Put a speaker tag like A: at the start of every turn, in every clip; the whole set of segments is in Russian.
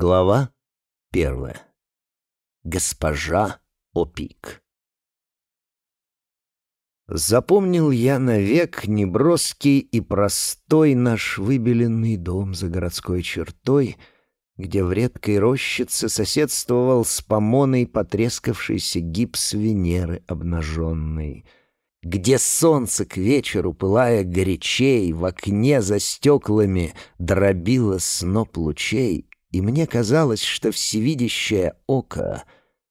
A: Глава первая. Госпожа Опик. Запомнил я навек неброский и простой наш выбеленный дом за городской чертой, где в редкой рощице соседствовал с помоной потрескавшийся гипс Венеры обнаженной — где солнце к вечеру, пылая горячей, в окне за стеклами дробило сноп лучей, и мне казалось, что всевидящее око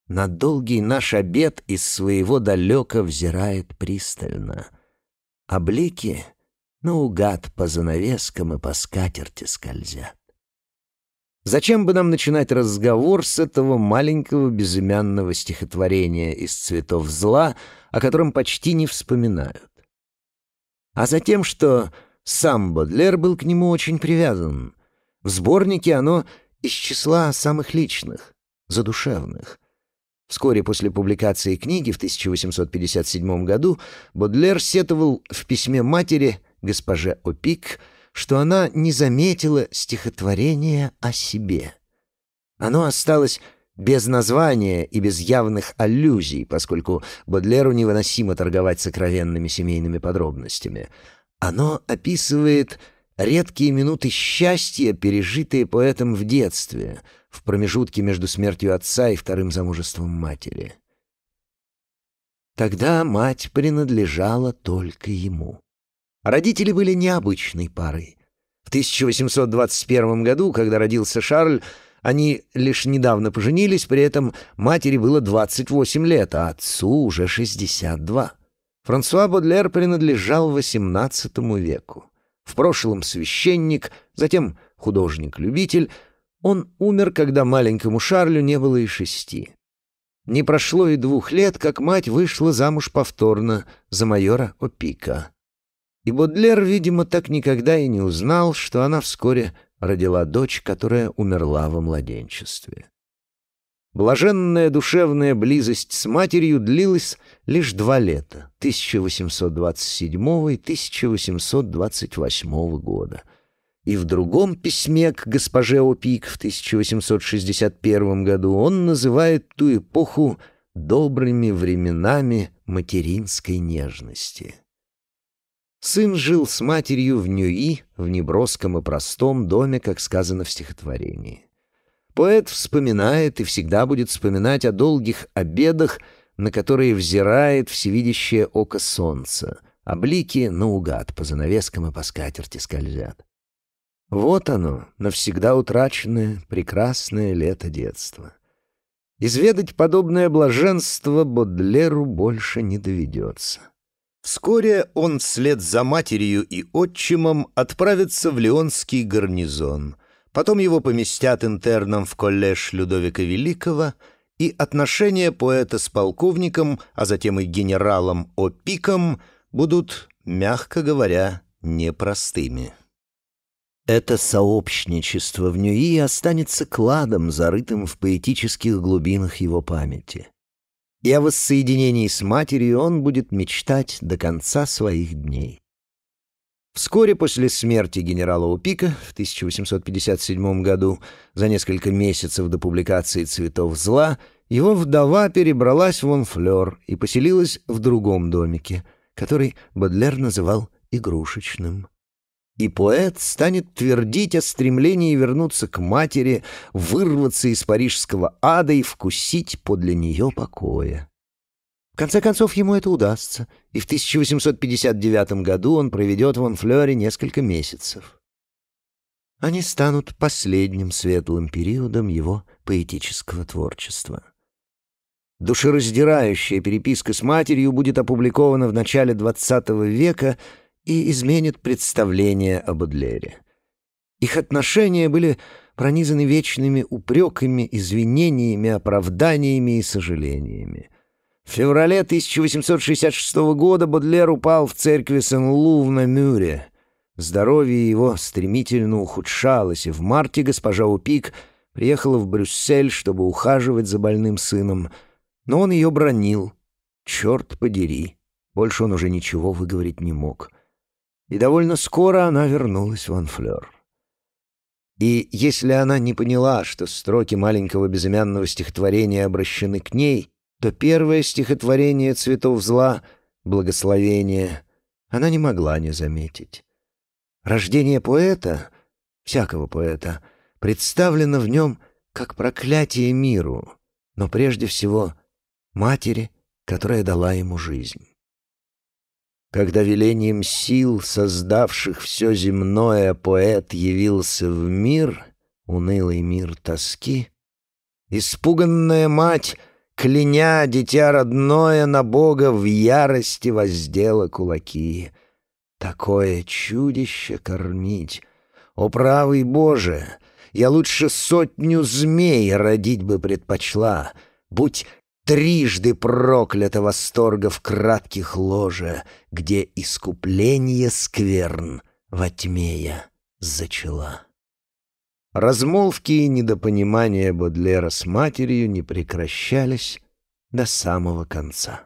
A: на долгий наш обед из своего далека взирает пристально. А блики наугад по занавескам и по скатерти скользят. Зачем бы нам начинать разговор с этого маленького безымянного стихотворения из цветов зла, о котором почти не вспоминают? А затем, что сам Бодлер был к нему очень привязан. В сборнике оно из числа самых личных, задушевных. Вскоре после публикации книги в 1857 году Бодлер сетовал в письме матери, госпоже Опик, что она не заметила стихотворения о себе. Оно осталось без названия и без явных аллюзий, поскольку Бодлеру невыносимо торговать сокровенными семейными подробностями. Оно описывает редкие минуты счастья, пережитые поэтом в детстве, в промежутке между смертью отца и вторым замужеством матери. Тогда мать принадлежала только ему. Родители были необычной парой. В 1821 году, когда родился Шарль, они лишь недавно поженились, при этом матери было 28 лет, а отцу уже 62. Франсуа Бодлер принадлежал XVIII веку. В прошлом священник, затем художник-любитель. Он умер, когда маленькому Шарлю не было и шести. Не прошло и двух лет, как мать вышла замуж повторно за майора Опика. И Бодлер, видимо, так никогда и не узнал, что она вскоре родила дочь, которая умерла во младенчестве. Блаженная душевная близость с матерью длилась лишь два лета, 1827 и 1828 года. И в другом письме к госпоже Опик в 1861 году он называет ту эпоху добрыми временами материнской нежности. Сын жил с матерью в Ньюи, в неброском и простом доме, как сказано в стихотворении. Поэт вспоминает и всегда будет вспоминать о долгих обедах, на которые взирает всевидящее око солнца, а блики наугад по занавескам и по скатерти скользят. Вот оно, навсегда утраченное, прекрасное лето детства. Изведать подобное блаженство Бодлеру больше не доведется. Вскоре он вслед за матерью и отчимом отправится в Леонский гарнизон — Потом его поместят интерном в коллеж Людовика Великого, и отношения поэта с полковником, а затем и генералом Опиком будут, мягко говоря, непростыми. Это сообщничество в Ньюи останется кладом, зарытым в поэтических глубинах его памяти. И о воссоединении с матерью он будет мечтать до конца своих дней. Вскоре после смерти генерала Упика в 1857 году, за несколько месяцев до публикации «Цветов зла», его вдова перебралась в Онфлёр и поселилась в другом домике, который Бодлер называл «игрушечным». И поэт станет твердить о стремлении вернуться к матери, вырваться из парижского ада и вкусить подле нее покоя. В конце концов, ему это удастся, и в 1859 году он проведет в Онфлёре несколько месяцев. Они станут последним светлым периодом его поэтического творчества. Душераздирающая переписка с матерью будет опубликована в начале XX века и изменит представление об Бодлере. Их отношения были пронизаны вечными упреками, извинениями, оправданиями и сожалениями. В феврале 1866 года Бодлер упал в церкви Сен-Лу в Намюре. Здоровье его стремительно ухудшалось, и в марте госпожа Упик приехала в Брюссель, чтобы ухаживать за больным сыном. Но он ее бронил. Черт подери. Больше он уже ничего выговорить не мог. И довольно скоро она вернулась в Анфлер. И если она не поняла, что строки маленького безымянного стихотворения обращены к ней, то первое стихотворение «Цветов зла» — «Благословение» она не могла не заметить. Рождение поэта, всякого поэта, представлено в нем как проклятие миру, но прежде всего матери, которая дала ему жизнь. Когда велением сил, создавших все земное, поэт явился в мир, унылый мир тоски, испуганная мать, кляня дитя родное, на Бога в ярости воздела кулаки. Такое чудище кормить! О, правый Боже! Я лучше сотню змей родить бы предпочла, Будь трижды проклято восторга в кратких ложе, Где искупление скверн во тьме я зачала. Размолвки и недопонимания Бодлера с матерью не прекращались до самого конца.